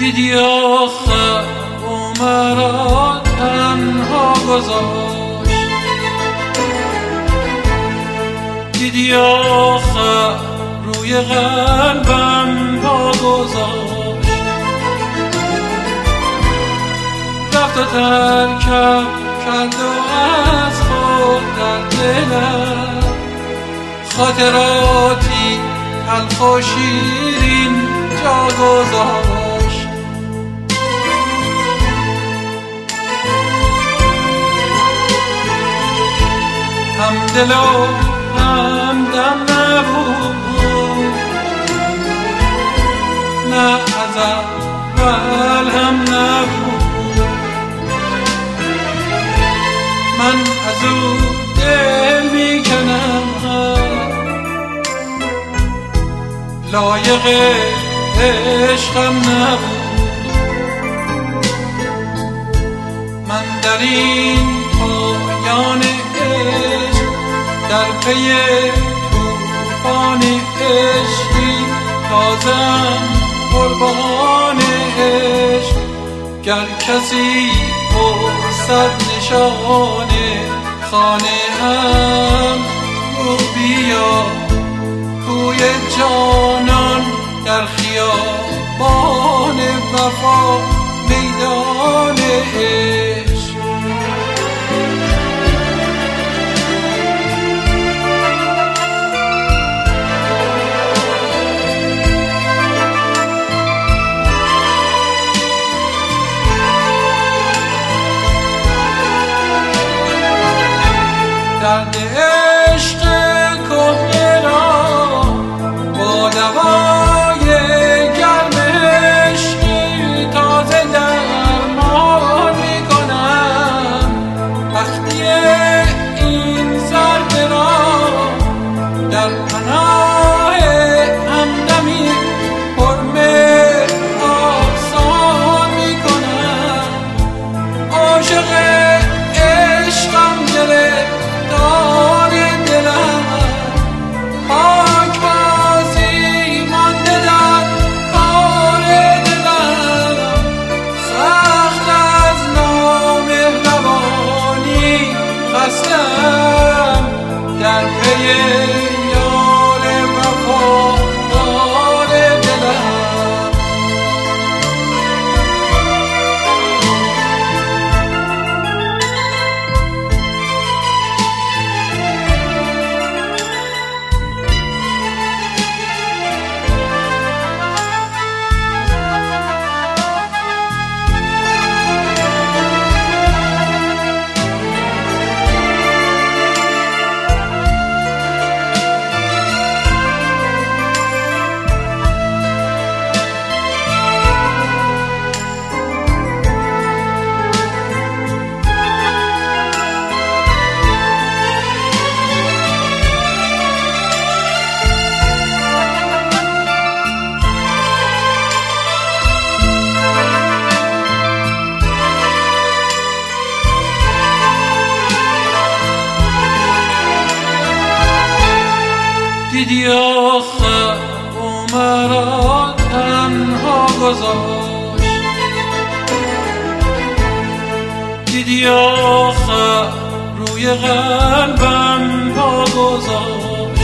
دیدی آخر او مرا تنها گذاشت. دیدی آخر روی قلبم پا گذاشت. رفت و ترکم کرد و از خود در دلم. خاطراتی تلخ و شیرین جا گذاشت. هم دل و هم دم نبود. نه از اول هم نبود. من از او دل می‌کنم. لایق عشقم نبود. من در این در پی توفان عشقی تازم قربان عشق. گر کسی پرسد نشان خانه هم رو بیا. کوی جانان در خیابان وفا میدان عشق. grande. دیدی آخر او مرا تنها گذاشت. دیدی آخر روی قلبم پا گذاشت.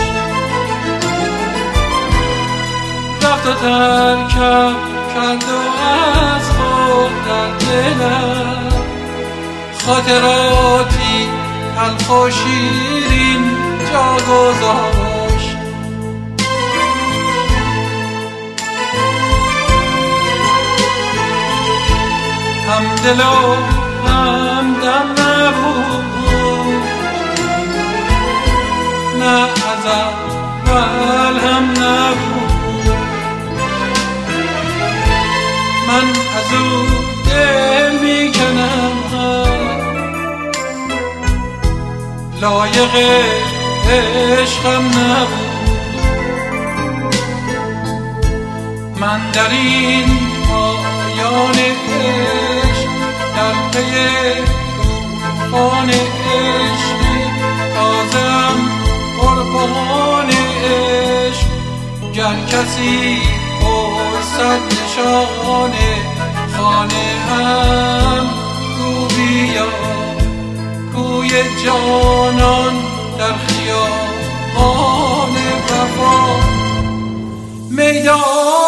رفت و ترکم کرد و از خود در دلم. خاطراتی تلخ و شیرین جا گذاشت. هم دل و هم دم نبود. نه از اول هم نبود. من از او دل می‌کنم. لایق عشقم نبود. من در این پایان کسی پرسد نشان خانه هم گو بیا؟ کوی جانان در خیابان وفا میدان